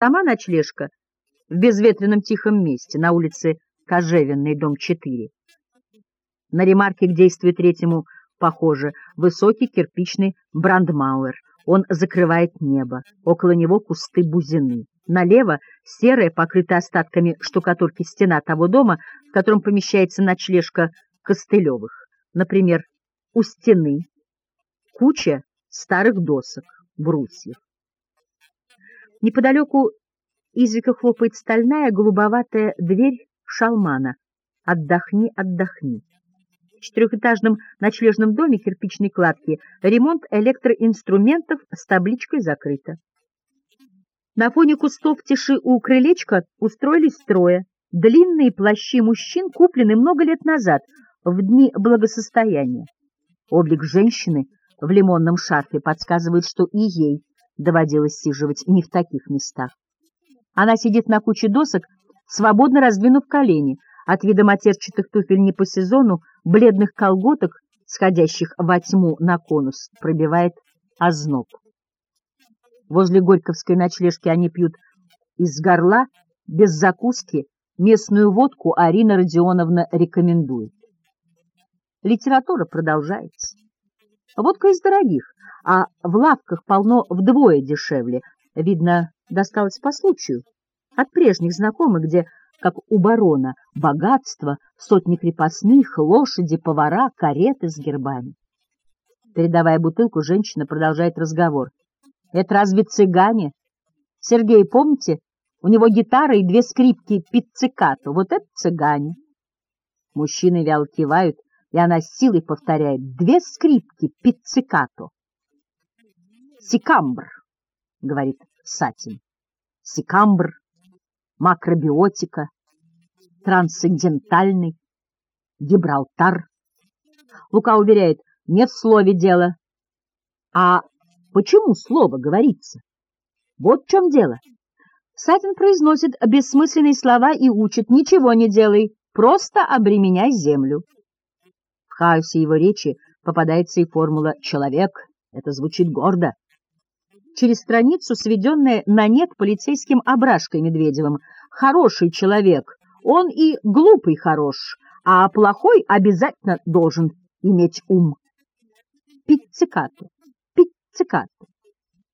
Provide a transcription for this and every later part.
Сама ночлежка в безветренном тихом месте на улице Кожевенный, дом 4. На ремарке к действию третьему похоже высокий кирпичный брандмауэр. Он закрывает небо. Около него кусты бузины. Налево серая, покрытая остатками штукатурки стена того дома, в котором помещается ночлежка Костылевых. Например, у стены куча старых досок, брусьев. Неподалеку извека хлопает стальная голубоватая дверь шалмана. Отдохни, отдохни. В четырехэтажном ночлежном доме кирпичной кладки ремонт электроинструментов с табличкой закрыто. На фоне кустов тиши у крылечка устроились трое. Длинные плащи мужчин куплены много лет назад, в дни благосостояния. Облик женщины в лимонном шарфе подсказывает, что и ей доводилось сиживать не в таких местах. Она сидит на куче досок, свободно раздвинув колени, от вида матерчатых туфель не по сезону, бледных колготок, сходящих во тьму на конус, пробивает озноб. Возле Горьковской ночлежки они пьют из горла, без закуски, местную водку Арина Родионовна рекомендует. Литература продолжается. Водка из дорогих, а в лавках полно вдвое дешевле. Видно, досталось по случаю. От прежних знакомых, где, как у барона, богатство, сотни крепостных, лошади, повара, кареты с гербами. Передавая бутылку, женщина продолжает разговор. «Это разве цыгане? Сергей, помните? У него гитара и две скрипки пиццикато. Вот это цыгане!» Мужчины вяло кивают, и она с силой повторяет «две скрипки пиццикато». «Сикамбр», — говорит Сатин. «Сикамбр, макробиотика, трансцендентальный, Гибралтар». Лука уверяет, не в слове дело. А почему слово говорится? Вот в чем дело. Сатин произносит бессмысленные слова и учит «ничего не делай, просто обременяй землю». В хаосе его речи попадается и формула «человек». Это звучит гордо через страницу, сведенная на нет полицейским Абрашкой Медведевым. Хороший человек, он и глупый хорош, а плохой обязательно должен иметь ум. Пиццикату, пиццикату,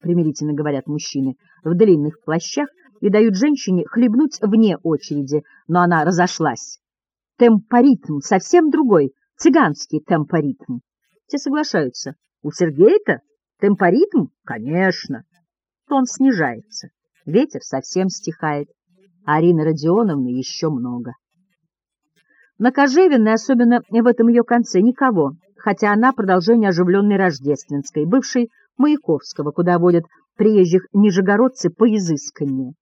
примирительно говорят мужчины в длинных плащах и дают женщине хлебнуть вне очереди, но она разошлась. Темпоритм совсем другой, цыганский темпоритм. Те соглашаются. У Сергея-то Темпоритм? Конечно. Тон снижается, ветер совсем стихает, а Арины Родионовны еще много. На Кожевенной, особенно в этом ее конце, никого, хотя она продолжение оживленной Рождественской, бывшей Маяковского, куда водят приезжих нижегородцы по изысканнее,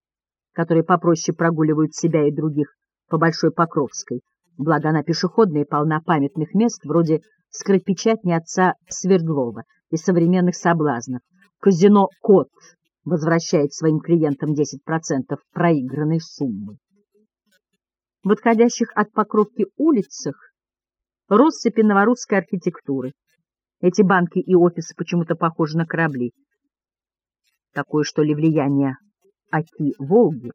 которые попроще прогуливают себя и других по Большой Покровской, благо она пешеходная и полна памятных мест, вроде скоропечатни отца Свердлова, и современных соблазнов. Казино «Кот» возвращает своим клиентам 10% проигранной суммы. В отходящих от покровки улицах россыпи новорусской архитектуры. Эти банки и офисы почему-то похожи на корабли. Такое, что ли, влияние Оки Волги.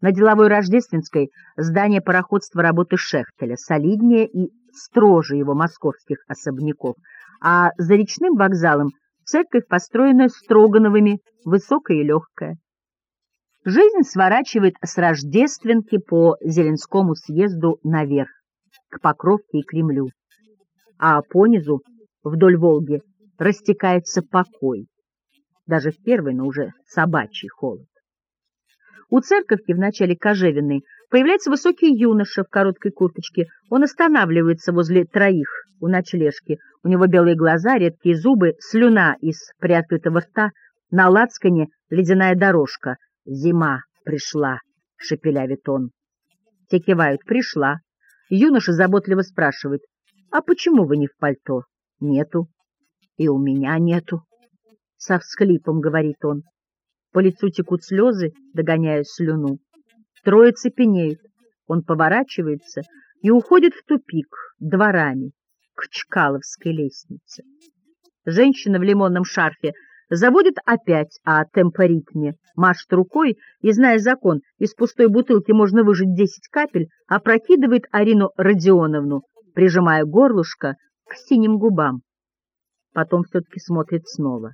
На деловой Рождественской здание пароходства работы Шехтеля, солиднее и строже его московских особняков – а за речным вокзалом церковь построена Строгановыми, высокая и легкая. Жизнь сворачивает с Рождественки по Зеленскому съезду наверх, к Покровке и Кремлю, а понизу, вдоль Волги, растекается покой, даже в первый, но уже собачий холод. У церковки в начале Кожевенной появляется высокий юноша в короткой курточке. Он останавливается возле троих у ночлежки. У него белые глаза, редкие зубы, слюна из приоткрытого рта, на лацкане ледяная дорожка. «Зима пришла», — шепелявит он. Те кивают «пришла». Юноша заботливо спрашивает, «А почему вы не в пальто?» «Нету». «И у меня нету». Со всхлипом говорит он. По лицу текут слезы, догоняя слюну. Трое цепенеют. Он поворачивается и уходит в тупик дворами к Чкаловской лестнице. Женщина в лимонном шарфе заводит опять о темпоритме, машет рукой и, зная закон, из пустой бутылки можно выжать десять капель, опрокидывает Арину Родионовну, прижимая горлышко к синим губам. Потом все-таки смотрит снова.